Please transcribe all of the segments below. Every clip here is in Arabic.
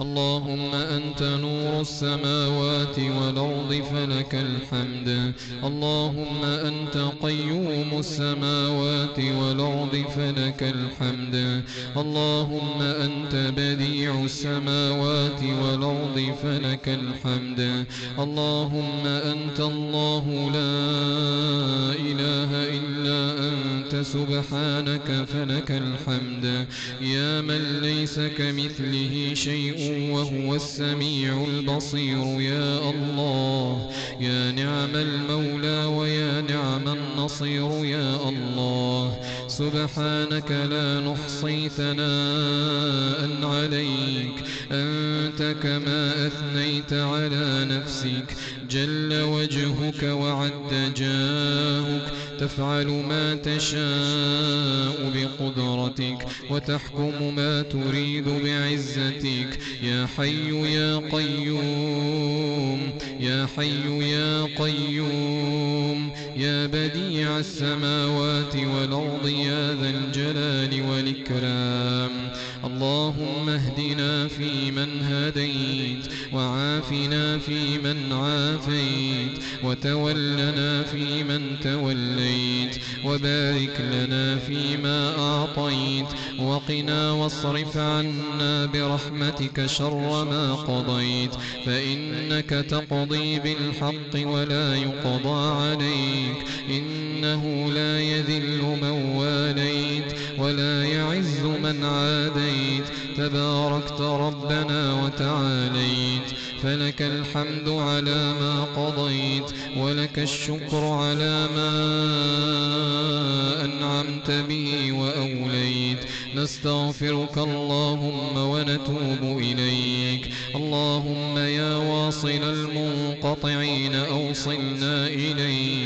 اللهم أنت نور السماوات والأرض فلك الحمد. اللهم أنت قيوم السماوات والأرض فلك الحمد. اللهم أنت بديع السماوات والأرض فلك الحمد. اللهم أنت الله لا سبحانك فلك الحمد. يا من ليس كمثله شيء وهو السميع البصير. يا الله يا نعم المولى ويا نعم النصير. يا الله سبحانك لا نحصي ثناء عليك. أنت كما أثنيت على نفسك. جل وجهك وعد جاهك. تفعل ما تشاء بقدرتك وتحكم ما تريد بعزتك. يا حي يا قيوم يا حي يا قيوم يا بديع السماوات والأرض يا ذا الجلال والإكرام. اللهم اهدنا فيمن هديت وعافنا فيمن عافيت وتولنا فيمن توليت وبارك لنا فيما أعطيت وقنا واصرف عنا برحمتك شر ما قضيت فإنك تقضي بالحق ولا يقضى عليك إنه لا يذل من واليت. ولا يعز من عاديت. تباركت ربنا وتعاليت. فلك الحمد على ما قضيت. ولك الشكر على ما أنعمت به وأوليت. نستغفرك اللهم ونتوب إليك. اللهم يا واصل المنقطعين أوصلنا إليك.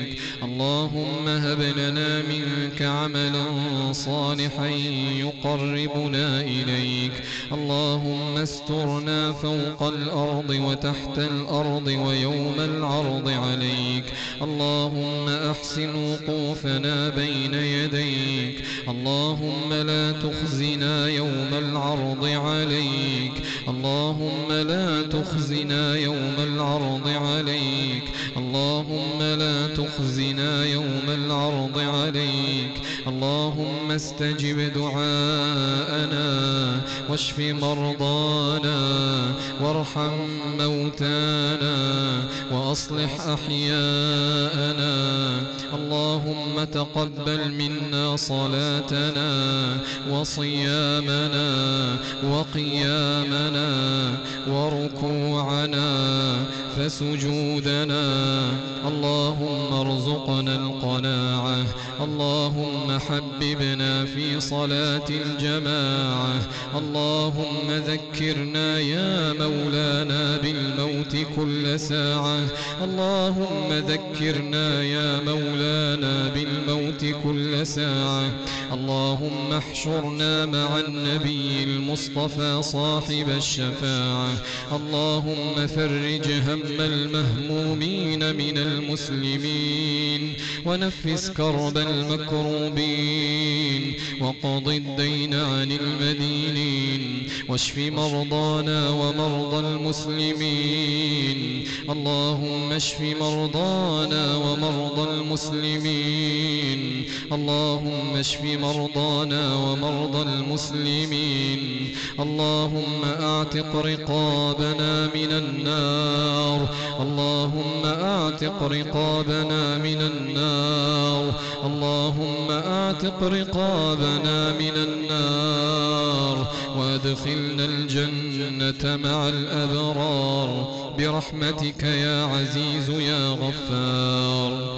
اللهم هب لنا منك عملا صالحا يقربنا إليك. اللهم استرنا فوق الأرض وتحت الأرض ويوم العرض عليك. اللهم أحسن وقوفنا بين يديك. اللهم لا تخزنا يوم العرض عليك. اللهم لا تخزنا يوم العرض عليك. اللهم لا تخزنا يوم العرض عليك. اللهم استجب دعاءنا واشف مرضانا وارحم موتانا وأصلح أحياءنا. اللهم تقبل منا صلاتنا وصيامنا وقيامنا وركوعنا فسجودنا. اللهم ارزقنا القناعة. اللهم حببنا في صلاة الجماعة. اللهم ذكرنا يا مولانا بالموت كل ساعة. اللهم ذكرنا يا مولانا بالموت كل ساعة. اللهم احشرنا مع النبي المصطفى صاحب الشفاعة. اللهم فرج هم المهمومين من المسلمين. ونفس كرب المكروبين. وقض الدين عن المدينين. واشف مرضانا ومرضى المسلمين. اللهم اشف مرضانا ومرضى المسلمين. اللهم اشف مرضانا ومرضى المسلمين. اللهم أعتق رقابنا من النار. اللهم أعتق رقابنا من النار. اللهم أعتق رقابنا من النار. وأدخلنا الجنة مع الأبرار. برحمتك يا عزيز يا غفار.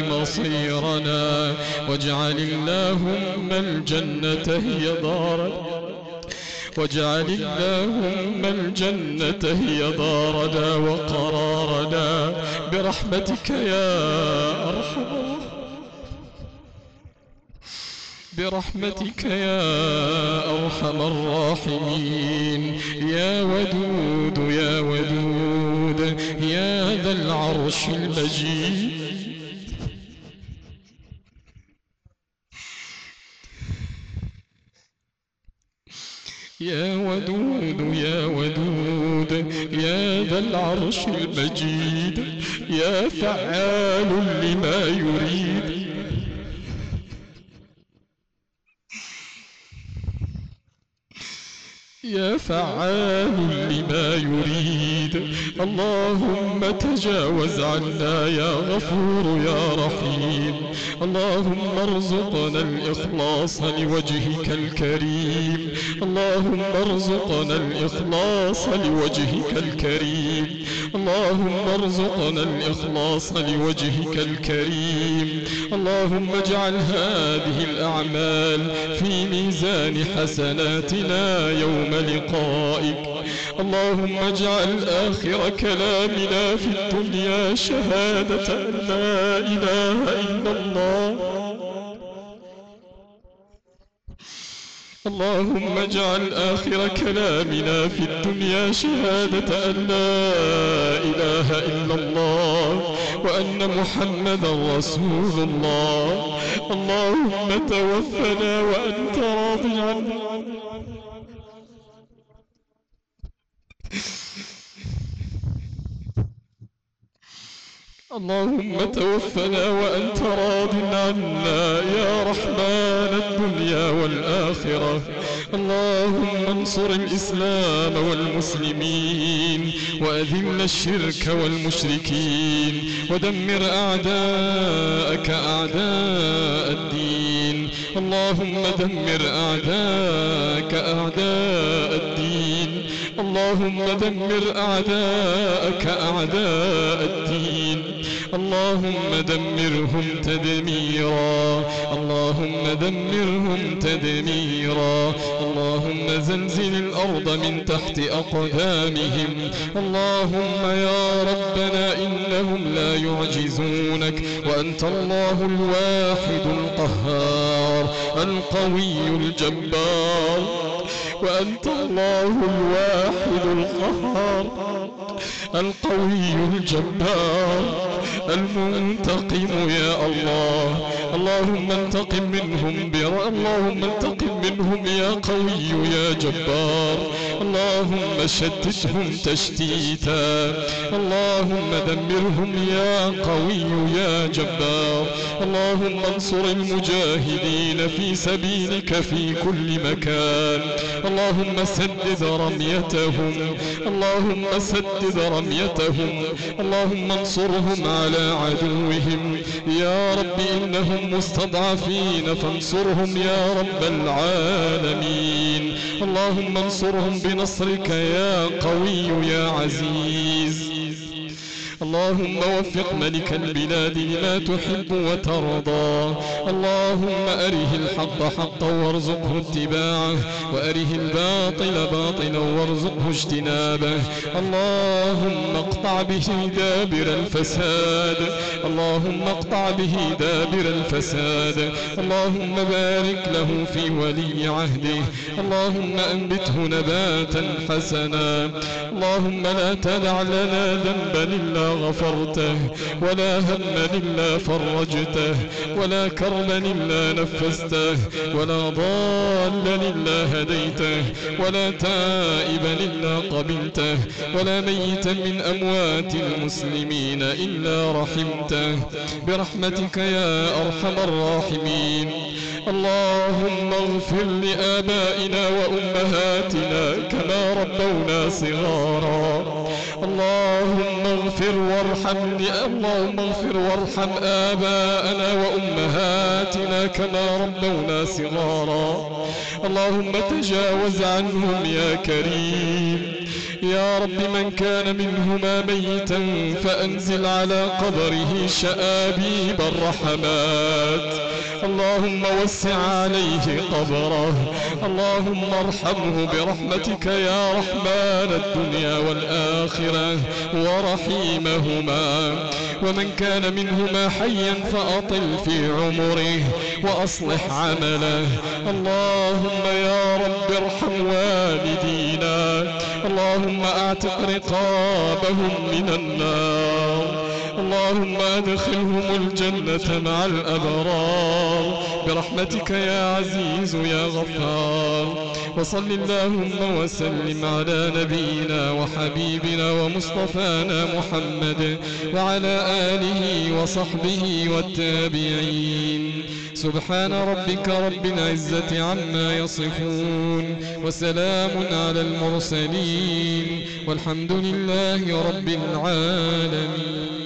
مصيرنا. واجعل اللهم الجنة هي دارنا واجعل اللهم الجنة هي دارنا وقرارنا. برحمتك يا أرحم. برحمتك يا أرحم الراحمين. يا ودود يا ودود يا ذا العرش المجيد. يا ودود يا ودود يا ذا العرش المجيد يا فعال لما يريد يا فعال لما يريد. اللهم تجاوز عنا يا غفور يا رحيم. اللهم ارزقنا الإخلاص لوجهك الكريم. اللهم ارزقنا الإخلاص لوجهك الكريم. اللهم ارزقنا الإخلاص لوجهك الكريم. اللهم اجعل هذه الأعمال في ميزان حسناتنا يوم لقائك. اللهم اجعل آخر كلامنا في الدنيا شهادة أن لا إله إلا الله. اللهم اجعل آخر كلامنا في الدنيا شهادة أن لا إله إلا الله وأن محمدا رسول الله. اللهم توفنا وأنت راض عنا. اللهم توفنا وأنت راض عنا يا رحمن الدنيا والآخرة. اللهم انصر الإسلام والمسلمين وأذل الشرك والمشركين ودمر أعداءك أعداء الدين. اللهم دمر أعداءك أعداء الدين. اللهم دمر أعداءك أعداء الدين. اللهم دمرهم تدميرا. اللهم دمرهم تدميرا. اللهم زلزل الأرض من تحت أقدامهم. اللهم يا ربنا إنهم لا يعجزونك. وأنت الله الواحد القهار القوي الجبار. وأنت الله الواحد القهار. القوي الجبار المنتقم يا الله. اللهم انتقم منهم بر اللهم انتقم منهم يا قوي يا جبار. اللهم شتتهم تشتيتا. اللهم دمرهم يا قوي يا جبار. اللهم انصر المجاهدين في سبيلك في كل مكان. اللهم سدد رميتهم. اللهم سدد رميتهم. اللهم انصرهم على عدوهم. يا رب إنهم مستضعفين فانصرهم يا رب العالمين. اللهم انصرهم بنصرك يا قوي يا عزيز. اللهم وفق ملك البلاد لما تحب وترضى. اللهم أره الحق حقا وارزقه اتباعه وأره الباطل باطلا وارزقه اجتنابه. اللهم اقطع به دابر الفساد. اللهم اقطع به دابر الفساد. اللهم بارك له في ولي عهده. اللهم أنبته نباتا حسنا. اللهم لا تدع لنا ذنبا إلا غفرته ولا هما إلا فرجته ولا كربا إلا نفسته ولا ضالا إلا هديته ولا تائبا إلا قبلته ولا ميتا من أموات المسلمين إلا رحمته. برحمتك يا أرحم الراحمين. اللهم اغفر لآبائنا وأمهاتنا كما ربونا صغارا. اللهم اغفر وارحم اللهم اغفر وارحم آباءنا وأمهاتنا كما ربونا صغارا. اللهم تجاوز عنهم يا كريم. يا رب من كان منهما ميتا فأنزل على قبره شآبيب الرحمات. اللهم عليه قبره. اللهم ارحمه برحمتك يا رحمن الدنيا والآخرة ورحيمهما. ومن كان منهما حيا فأطل في عمره وأصلح عمله. اللهم يا رب ارحم والدينا. اللهم أعتق رقابهم من النار. اللهم ادخلهم الجنة مع الأبرار. برحمتك يا عزيز يا غفار. وصل اللهم وسلم على نبينا وحبيبنا ومصطفانا محمد وعلى آله وصحبه والتابعين. سبحان ربك رب العزة عما يصفون. وسلام على المرسلين. والحمد لله رب العالمين.